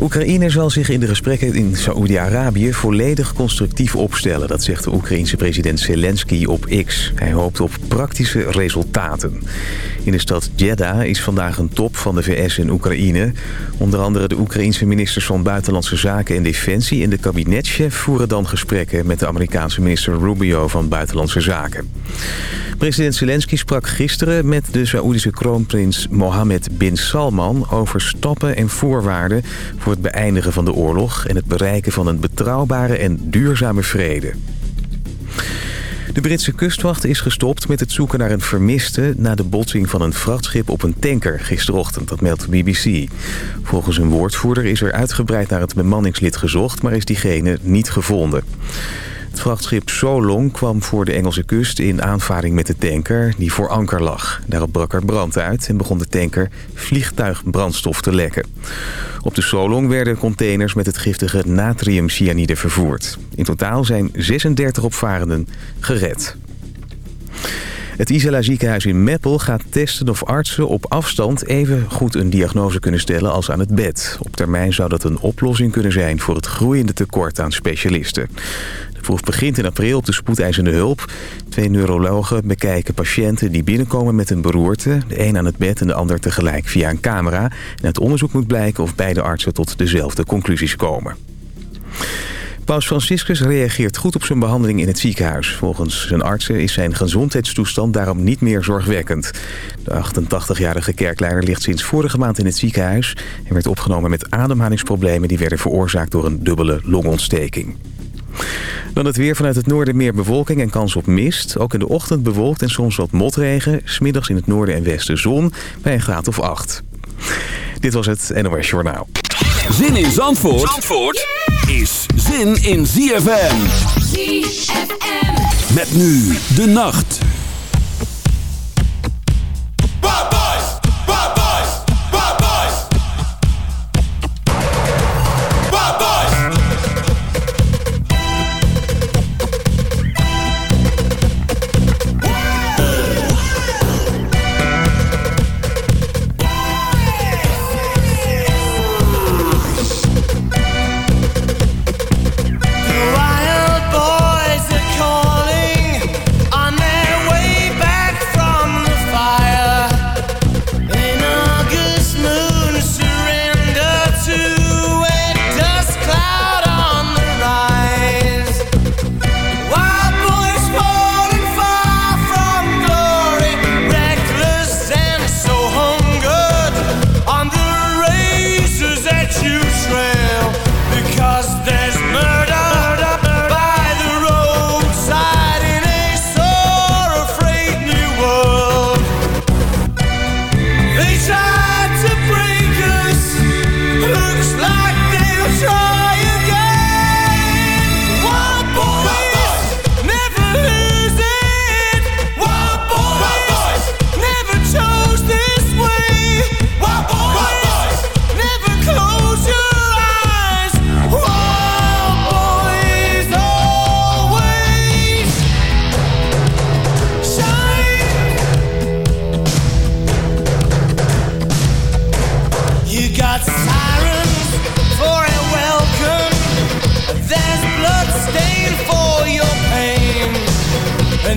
Oekraïne zal zich in de gesprekken in Saoedi-Arabië volledig constructief opstellen. Dat zegt de Oekraïense president Zelensky op X. Hij hoopt op praktische resultaten. In de stad Jeddah is vandaag een top van de VS in Oekraïne. Onder andere de Oekraïense ministers van Buitenlandse Zaken en Defensie... en de kabinetchef voeren dan gesprekken met de Amerikaanse minister Rubio van Buitenlandse Zaken. President Zelensky sprak gisteren met de Saoedische kroonprins Mohammed bin Salman... over stappen en voorwaarden voor het beëindigen van de oorlog... en het bereiken van een betrouwbare en duurzame vrede. De Britse kustwacht is gestopt met het zoeken naar een vermiste... na de botsing van een vrachtschip op een tanker gisterochtend, dat meldt de BBC. Volgens een woordvoerder is er uitgebreid naar het bemanningslid gezocht... maar is diegene niet gevonden. Het vrachtschip Solong kwam voor de Engelse kust in aanvaring met de tanker die voor anker lag. Daarop brak er brand uit en begon de tanker vliegtuigbrandstof te lekken. Op de Solong werden containers met het giftige natriumcyanide vervoerd. In totaal zijn 36 opvarenden gered. Het Isala ziekenhuis in Meppel gaat testen of artsen op afstand even goed een diagnose kunnen stellen als aan het bed. Op termijn zou dat een oplossing kunnen zijn voor het groeiende tekort aan specialisten. Proef begint in april op de spoedeisende hulp. Twee neurologen bekijken patiënten die binnenkomen met een beroerte. De een aan het bed en de ander tegelijk via een camera. En het onderzoek moet blijken of beide artsen tot dezelfde conclusies komen. Paus Franciscus reageert goed op zijn behandeling in het ziekenhuis. Volgens zijn artsen is zijn gezondheidstoestand daarom niet meer zorgwekkend. De 88-jarige kerkleider ligt sinds vorige maand in het ziekenhuis... en werd opgenomen met ademhalingsproblemen... die werden veroorzaakt door een dubbele longontsteking. Dan het weer vanuit het noorden meer bewolking en kans op mist. Ook in de ochtend bewolkt en soms wat motregen. Smiddags in het noorden en westen zon bij een graad of 8. Dit was het NOS Journaal. Zin in Zandvoort, Zandvoort is zin in ZFM. ZFM. Met nu de nacht.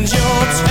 spend your time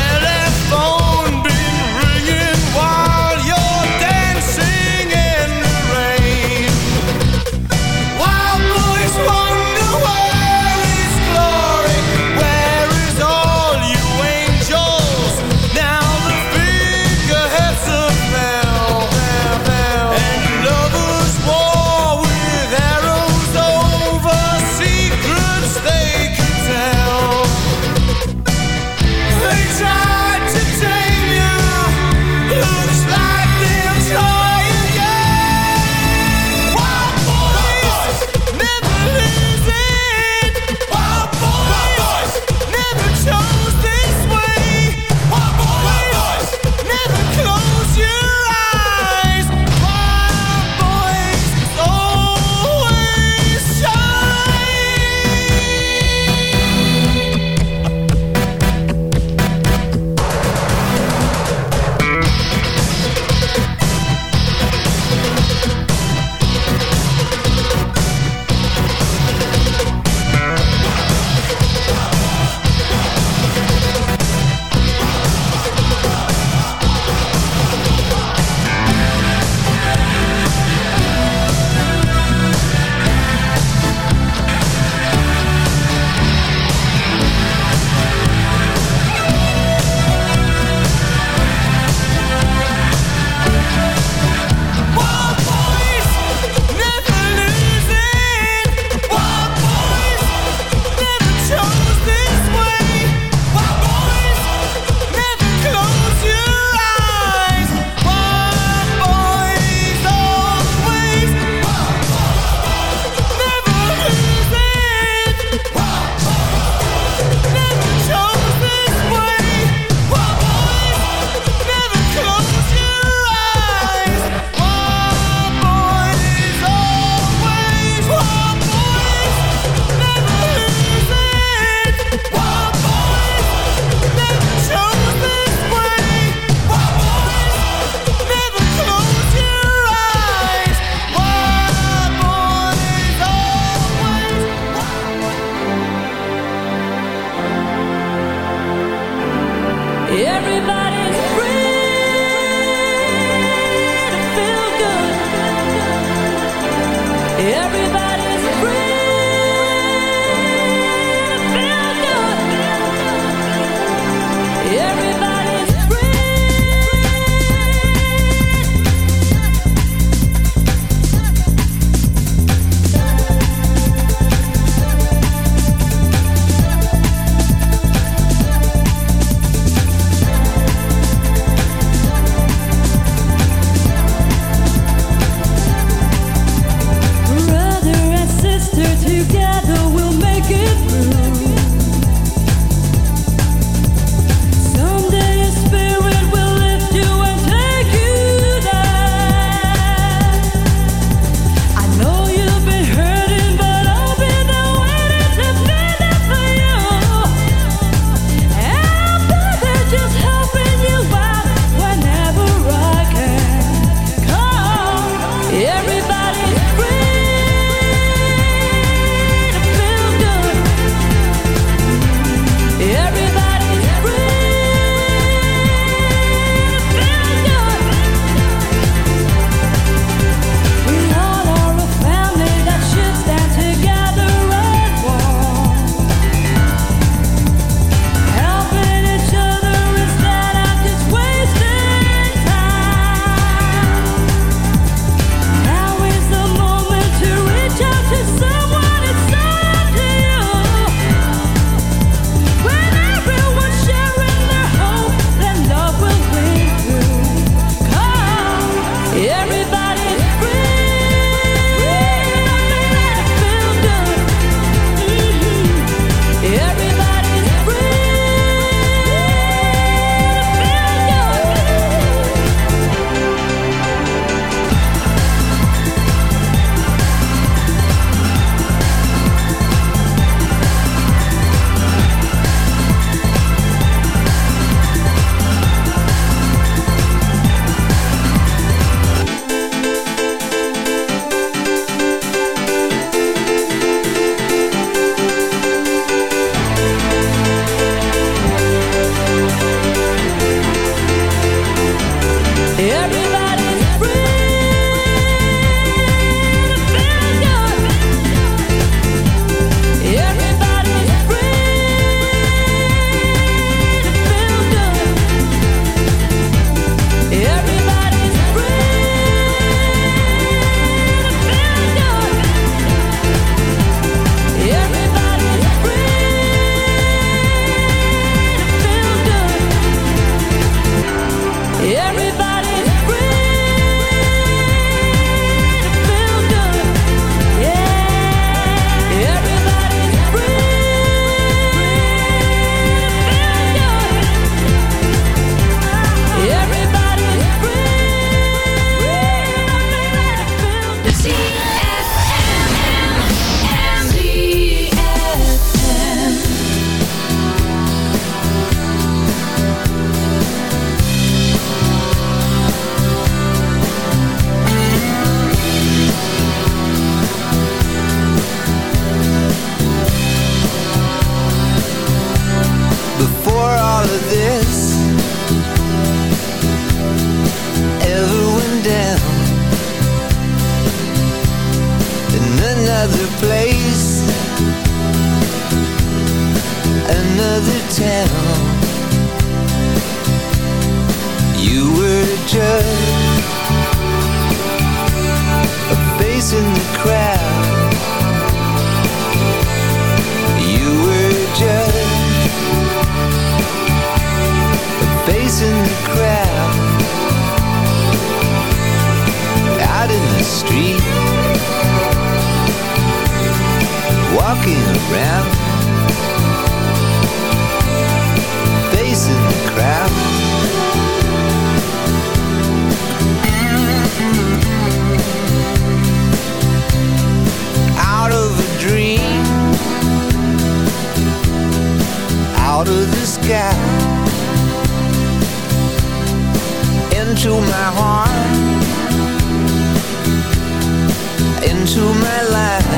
into my life,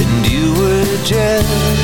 and you were just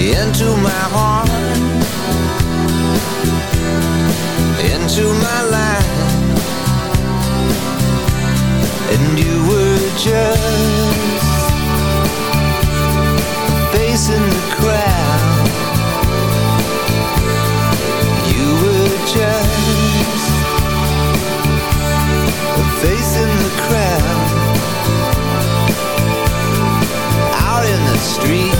into my heart, into my life, and you were just facing the crowd. You were just facing the crowd out in the street.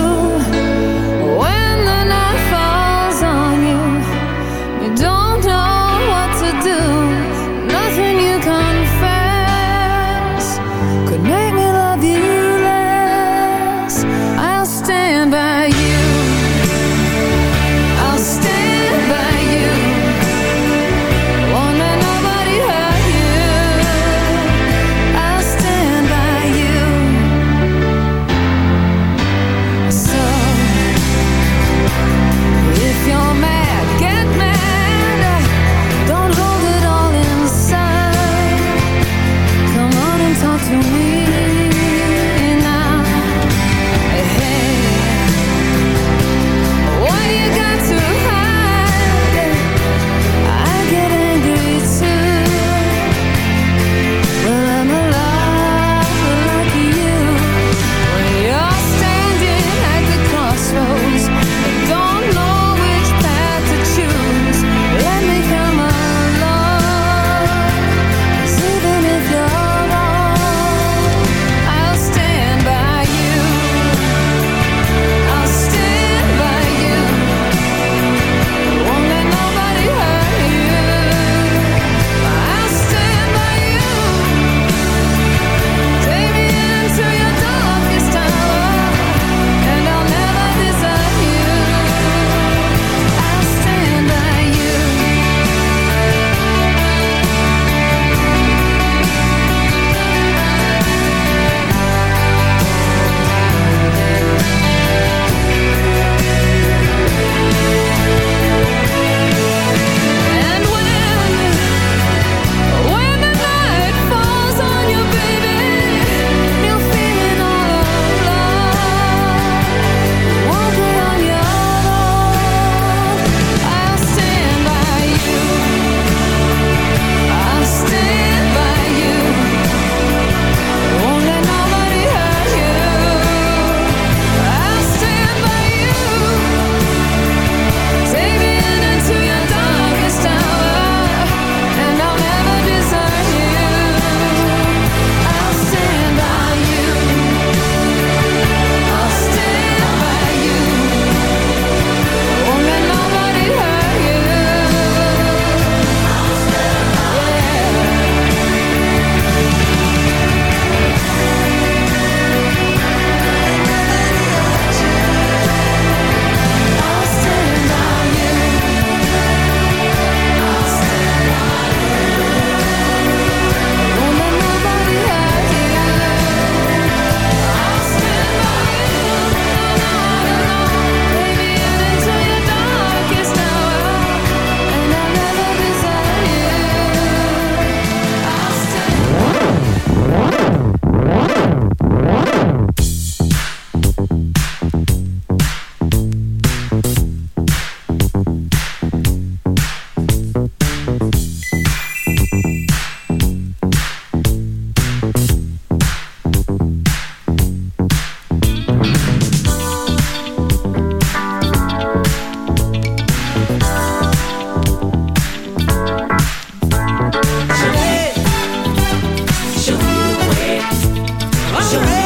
Treasure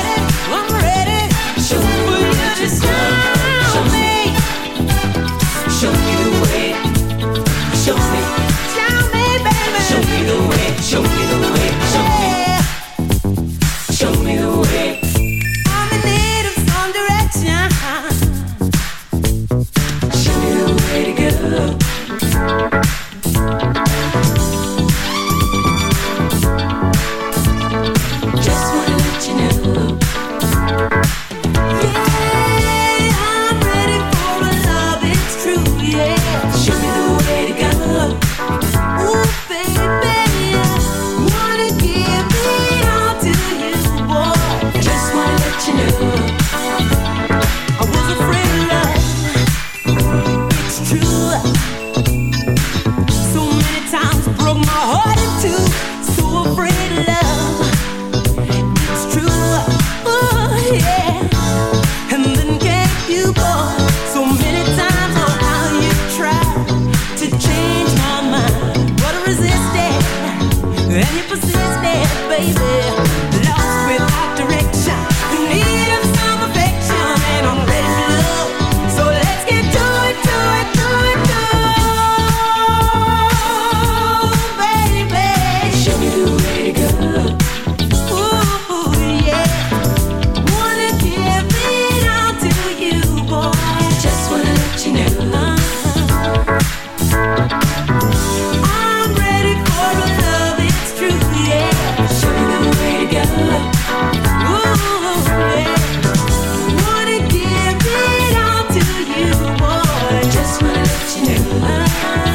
Bye.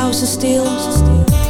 Jou zo stil.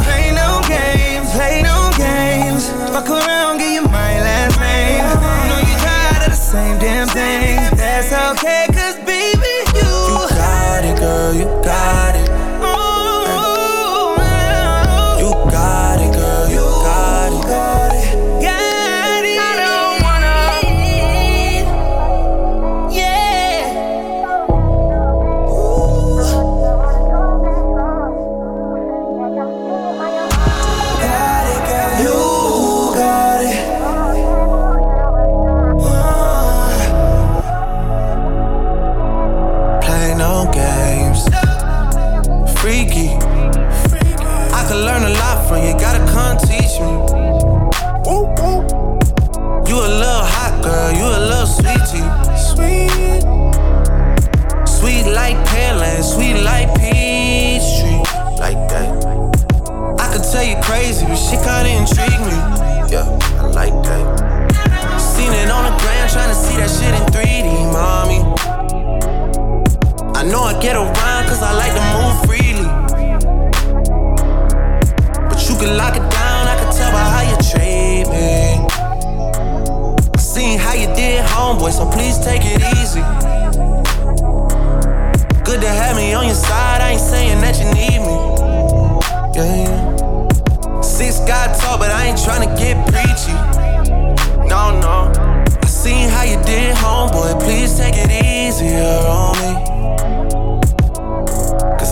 could learn a lot from you. Gotta come teach me. You a little hot girl. You a little sweetie. Sweet. Sweet like Pearland. Sweet like peach tree. Like that. I could tell you crazy, but shit kinda intrigue me. Yeah, I like that. Seen it on the ground, trying to see that shit in 3D, mommy. I know I get around cause I like to move freely. Can lock it down, I can tell by how you treat me. I seen how you did, homeboy, so please take it easy. Good to have me on your side, I ain't saying that you need me. Yeah, yeah. Six God talk, but I ain't tryna get preachy. No, no. I seen how you did, homeboy. Please take it easier on me.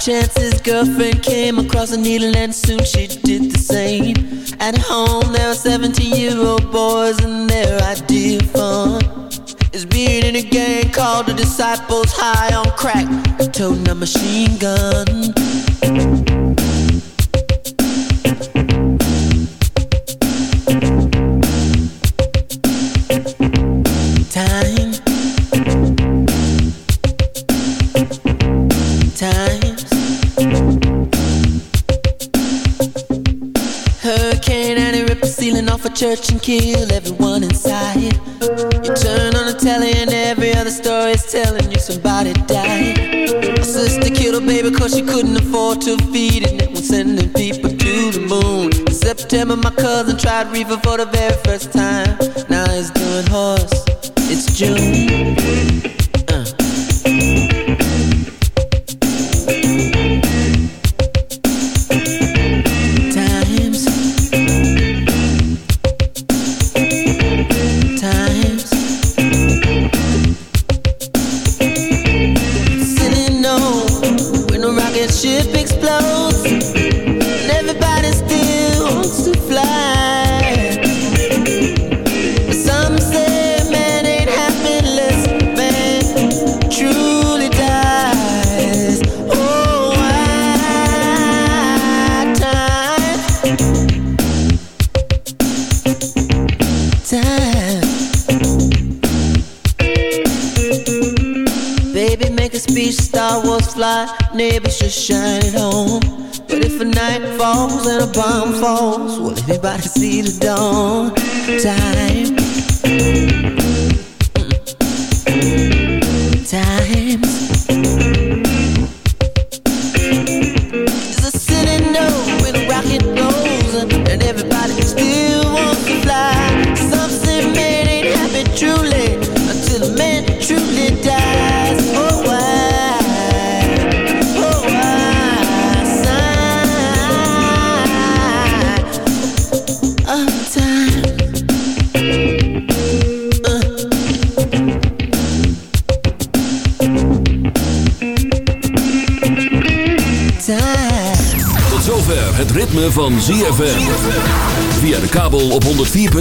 chances. Girlfriend came across a needle and tried reefer for the very first time. Now he's doing horse. It's June. to see the dawn. Time.